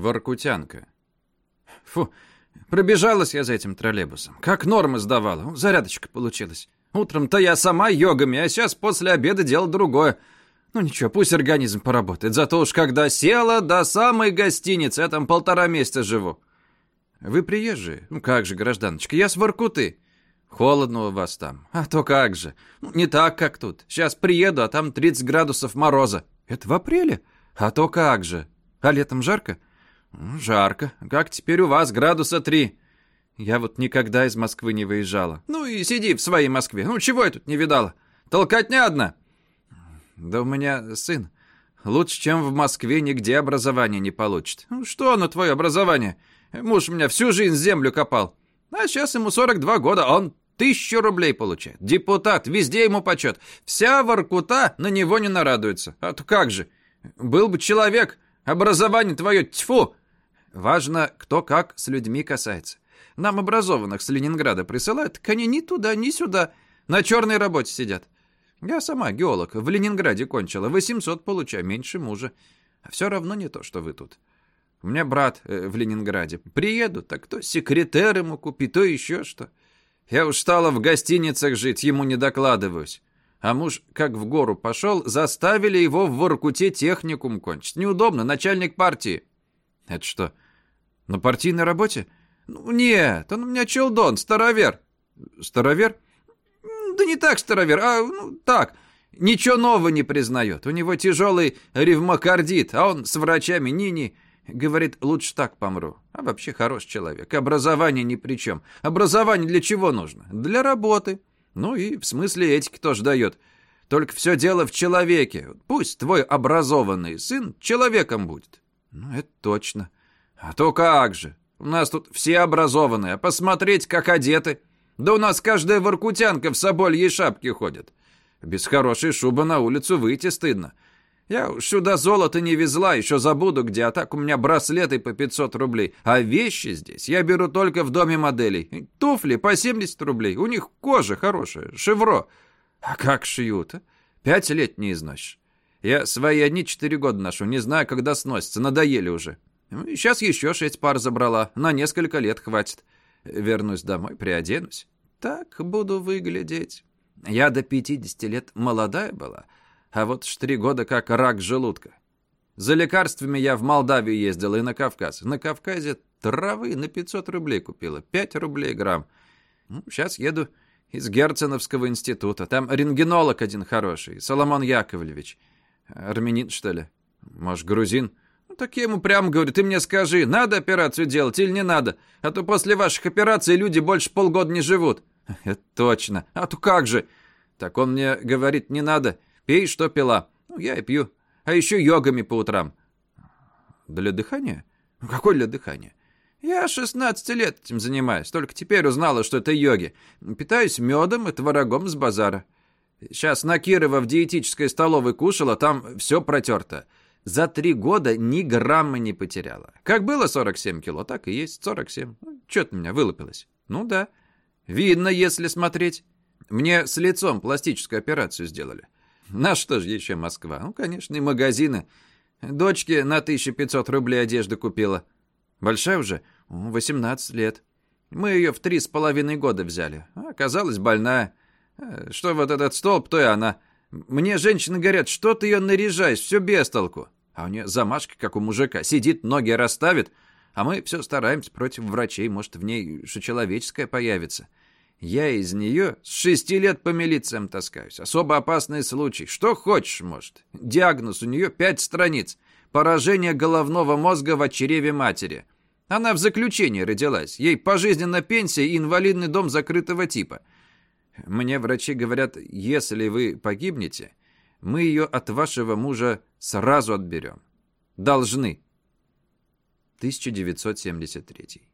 Воркутянка. Фу, пробежалась я за этим троллейбусом. Как нормы сдавала. Зарядочка получилась. Утром-то я сама йогами, а сейчас после обеда дело другое. Ну ничего, пусть организм поработает. Зато уж когда села до самой гостиницы, я там полтора месяца живу. Вы приезжие? Ну как же, гражданочка, я с Воркуты. Холодно у вас там. А то как же. Ну, не так, как тут. Сейчас приеду, а там 30 градусов мороза. Это в апреле? А то как же. А летом жарко? Жарко. Как теперь у вас градуса три? Я вот никогда из Москвы не выезжала. Ну и сиди в своей Москве. Ну чего я тут не видала? Толкотня одна. Да у меня сын. Лучше, чем в Москве, нигде образование не получит. Ну что оно, твое образование? Муж у меня всю жизнь землю копал. А сейчас ему 42 года, а он тысячу рублей получает. Депутат, везде ему почет. Вся Воркута на него не нарадуется. А то как же? Был бы человек, образование твое, тьфу! Важно, кто как с людьми касается. Нам образованных с Ленинграда присылают, так они ни туда, ни сюда. На черной работе сидят. Я сама геолог, в Ленинграде кончила, 800 получаю, меньше мужа. А все равно не то, что вы тут. У меня брат э, в Ленинграде. Приеду, так то секретер ему купи, то еще что. Я уж стала в гостиницах жить, ему не докладываюсь. А муж, как в гору пошел, заставили его в Воркуте техникум кончить. Неудобно, начальник партии. Это что, на партийной работе? Ну, нет, он у меня челдон, старовер. Старовер? Да не так старовер, а ну, так. Ничего нового не признает. У него тяжелый ревмокардит, а он с врачами ни-ни. Говорит, лучше так помру. А вообще хороший человек. Образование ни при чем. Образование для чего нужно? Для работы. Ну и в смысле этики тоже дает. Только все дело в человеке. Пусть твой образованный сын человеком будет. Ну, это точно. А то как же. У нас тут все образованные. Посмотреть, как одеты. Да у нас каждая воркутянка в собольей шапке ходит. Без хорошей шубы на улицу выйти стыдно. Я сюда золото не везла, еще забуду где, а так у меня браслеты по 500 рублей. А вещи здесь я беру только в доме моделей. Туфли по 70 рублей, у них кожа хорошая, шевро. А как шьют, а? Пять лет не износишь. Я свои одни четыре года ношу, не знаю, когда сносятся, надоели уже. Сейчас еще шесть пар забрала, на несколько лет хватит. Вернусь домой, приоденусь. Так буду выглядеть. Я до 50 лет молодая была, а вот ж три года как рак желудка. За лекарствами я в Молдавию ездила и на Кавказ. На Кавказе травы на 500 рублей купила. 5 рублей грамм. Ну, сейчас еду из Герценовского института. Там рентгенолог один хороший, Соломон Яковлевич. Армянин, что ли? Может, грузин? Ну, так я ему прямо говорю, ты мне скажи, надо операцию делать или не надо? А то после ваших операций люди больше полгода не живут. Это точно. А то как же? Так он мне говорит, не надо. Пей, что пила. Ну, я и пью. А еще йогами по утрам. Для дыхания? Ну, какой для дыхания? Я 16 лет этим занимаюсь, только теперь узнала, что это йоги. Питаюсь медом и творогом с базара. Сейчас на Кирова в диетической столовой кушала, там все протерто. За три года ни грамма не потеряла. Как было 47 кило, так и есть 47. Ну, Что-то меня вылупилось. Ну да. Видно, если смотреть. Мне с лицом пластическую операцию сделали. На что же еще Москва? Ну, конечно, и магазины. Дочке на 1500 рублей одежды купила. Большая уже? 18 лет. Мы ее в три с половиной года взяли. Оказалась больная. Э, что вот этот столб, то и она. Мне женщины говорят, что ты ее наряжаешь, все без толку. А у нее замашка, как у мужика. Сидит, ноги расставит. А мы все стараемся против врачей. Может, в ней что человеческое появится. Я из нее с шести лет по милициям таскаюсь. Особо опасный случай. Что хочешь, может. Диагноз у нее пять страниц. Поражение головного мозга в очереве матери. Она в заключении родилась. Ей пожизненно пенсия и инвалидный дом закрытого типа. Мне врачи говорят, если вы погибнете, мы ее от вашего мужа сразу отберем. Должны. 1973